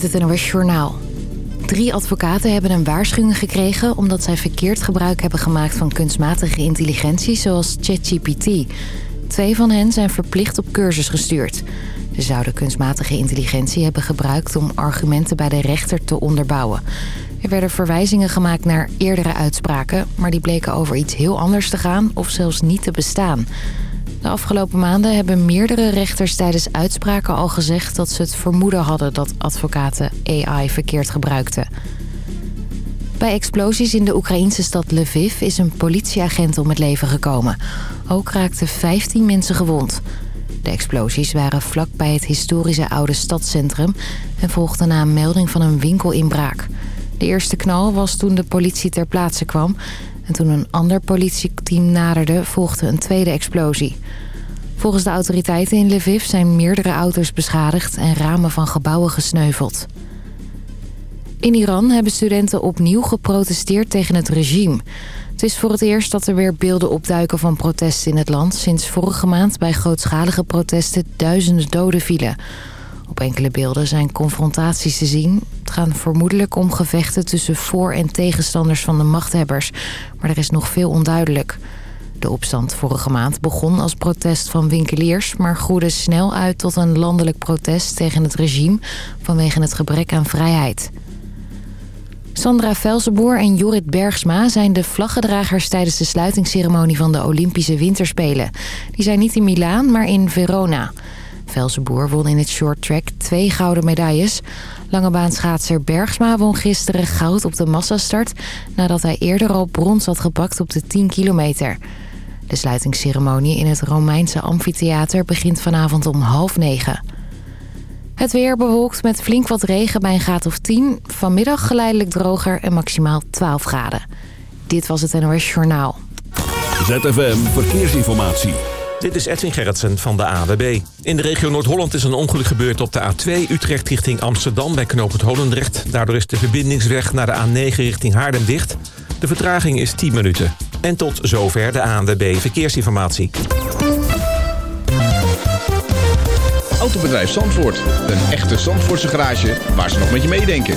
met het NOS Journaal. Drie advocaten hebben een waarschuwing gekregen... omdat zij verkeerd gebruik hebben gemaakt van kunstmatige intelligentie... zoals ChatGPT. Twee van hen zijn verplicht op cursus gestuurd. Ze zouden kunstmatige intelligentie hebben gebruikt... om argumenten bij de rechter te onderbouwen. Er werden verwijzingen gemaakt naar eerdere uitspraken... maar die bleken over iets heel anders te gaan of zelfs niet te bestaan... De afgelopen maanden hebben meerdere rechters tijdens uitspraken al gezegd... dat ze het vermoeden hadden dat advocaten AI verkeerd gebruikten. Bij explosies in de Oekraïnse stad Lviv is een politieagent om het leven gekomen. Ook raakten 15 mensen gewond. De explosies waren vlak bij het historische oude stadscentrum... en volgden na een melding van een winkelinbraak. De eerste knal was toen de politie ter plaatse kwam... En toen een ander politieteam naderde, volgde een tweede explosie. Volgens de autoriteiten in Lviv zijn meerdere auto's beschadigd en ramen van gebouwen gesneuveld. In Iran hebben studenten opnieuw geprotesteerd tegen het regime. Het is voor het eerst dat er weer beelden opduiken van protesten in het land... sinds vorige maand bij grootschalige protesten duizenden doden vielen... Op enkele beelden zijn confrontaties te zien. Het gaat vermoedelijk om gevechten tussen voor- en tegenstanders van de machthebbers. Maar er is nog veel onduidelijk. De opstand vorige maand begon als protest van winkeliers... maar groeide snel uit tot een landelijk protest tegen het regime... vanwege het gebrek aan vrijheid. Sandra Velsenboer en Jorrit Bergsma zijn de vlaggedragers... tijdens de sluitingsceremonie van de Olympische Winterspelen. Die zijn niet in Milaan, maar in Verona... Velsenboer won in het short track twee gouden medailles. Langebaanschaatser Bergsma won gisteren goud op de massastart... nadat hij eerder al brons had gepakt op de 10 kilometer. De sluitingsceremonie in het Romeinse amfitheater begint vanavond om half negen. Het weer bewolkt met flink wat regen bij een graad of 10. Vanmiddag geleidelijk droger en maximaal 12 graden. Dit was het NOS Journaal. ZFM Verkeersinformatie. Dit is Edwin Gerritsen van de AWB. In de regio Noord-Holland is een ongeluk gebeurd op de A2 Utrecht richting Amsterdam bij knooppunt Holendrecht. Daardoor is de verbindingsweg naar de A9 richting Haarlem dicht. De vertraging is 10 minuten. En tot zover de ANWB Verkeersinformatie. Autobedrijf Zandvoort. Een echte Zandvoortse garage waar ze nog met je meedenken.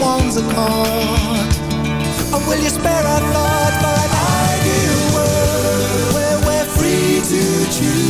ones And will you spare a thought for an ideal world Where we're free to choose.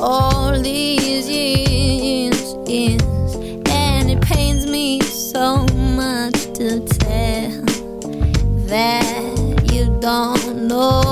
all these years, years, and it pains me so much to tell that you don't know.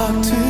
talk to